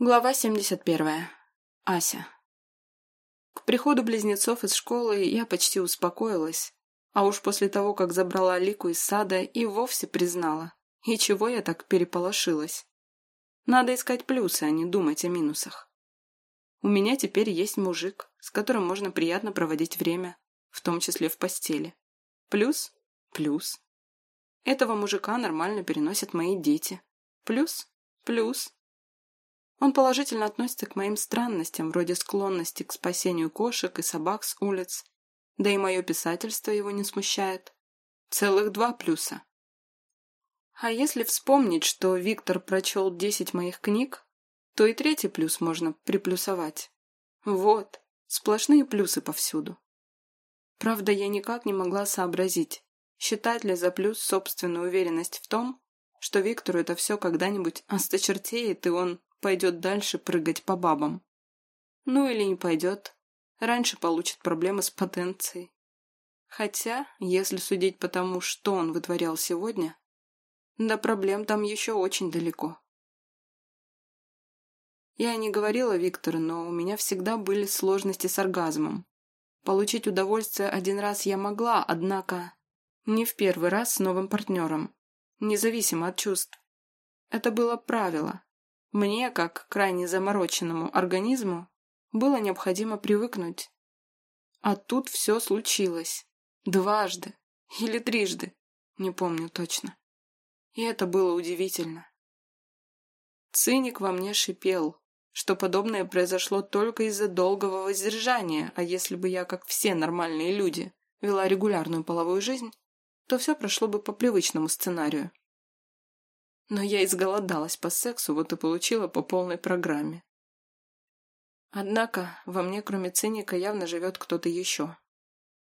Глава 71. Ася. К приходу близнецов из школы я почти успокоилась, а уж после того, как забрала Лику из сада, и вовсе признала. И чего я так переполошилась? Надо искать плюсы, а не думать о минусах. У меня теперь есть мужик, с которым можно приятно проводить время, в том числе в постели. Плюс? Плюс. Этого мужика нормально переносят мои дети. Плюс? Плюс. Он положительно относится к моим странностям, вроде склонности к спасению кошек и собак с улиц. Да и мое писательство его не смущает. Целых два плюса. А если вспомнить, что Виктор прочел десять моих книг, то и третий плюс можно приплюсовать. Вот, сплошные плюсы повсюду. Правда, я никак не могла сообразить, считать ли за плюс собственную уверенность в том, что Виктору это все когда-нибудь осточертеет, и он пойдет дальше прыгать по бабам. Ну или не пойдет. Раньше получит проблемы с потенцией. Хотя, если судить по тому, что он вытворял сегодня, до проблем там еще очень далеко. Я не говорила Виктору, но у меня всегда были сложности с оргазмом. Получить удовольствие один раз я могла, однако не в первый раз с новым партнером, независимо от чувств. Это было правило, мне, как крайне замороченному организму, было необходимо привыкнуть. А тут все случилось. Дважды. Или трижды. Не помню точно. И это было удивительно. Циник во мне шипел, что подобное произошло только из-за долгого воздержания, а если бы я, как все нормальные люди, вела регулярную половую жизнь, то все прошло бы по привычному сценарию. Но я изголодалась по сексу, вот и получила по полной программе. Однако во мне, кроме циника, явно живет кто-то еще.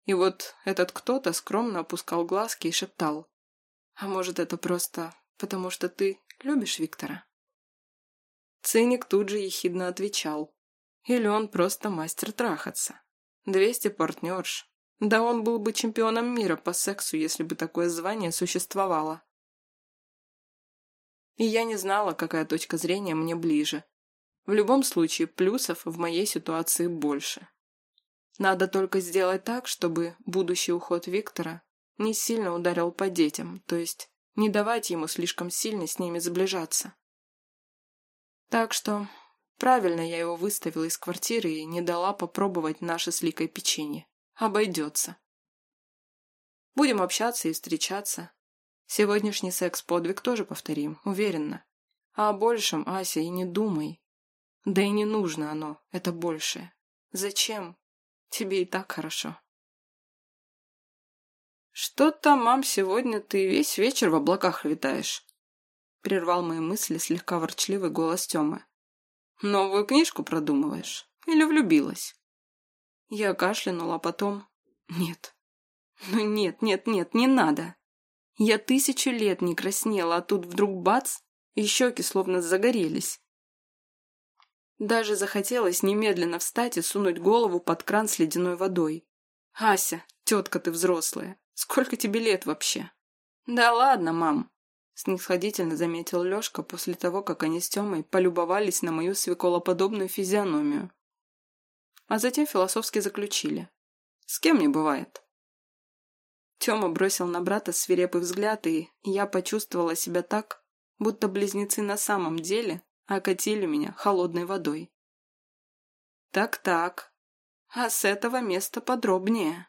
И вот этот кто-то скромно опускал глазки и шептал. «А может, это просто потому, что ты любишь Виктора?» Циник тут же ехидно отвечал. Или он просто мастер трахаться. Двести партнерш. Да он был бы чемпионом мира по сексу, если бы такое звание существовало. И я не знала, какая точка зрения мне ближе. В любом случае, плюсов в моей ситуации больше. Надо только сделать так, чтобы будущий уход Виктора не сильно ударил по детям, то есть не давать ему слишком сильно с ними сближаться. Так что правильно я его выставила из квартиры и не дала попробовать наше с печенье. Обойдется. Будем общаться и встречаться, Сегодняшний секс-подвиг тоже повторим, уверенно. А о большем, Ася, и не думай. Да и не нужно оно, это большее. Зачем? Тебе и так хорошо. Что-то, мам, сегодня ты весь вечер в облаках витаешь. Прервал мои мысли слегка ворчливый голос Тёмы. Новую книжку продумываешь? Или влюбилась? Я кашлянула, а потом... Нет. Ну нет, нет, нет, не надо. Я тысячу лет не краснела, а тут вдруг бац, и щеки словно загорелись. Даже захотелось немедленно встать и сунуть голову под кран с ледяной водой. «Ася, тетка ты взрослая, сколько тебе лет вообще?» «Да ладно, мам», — снисходительно заметил Лешка после того, как они с Темой полюбовались на мою свеколоподобную физиономию. А затем философски заключили. «С кем не бывает?» Тёма бросил на брата свирепый взгляд, и я почувствовала себя так, будто близнецы на самом деле окатили меня холодной водой. Так-так, а с этого места подробнее.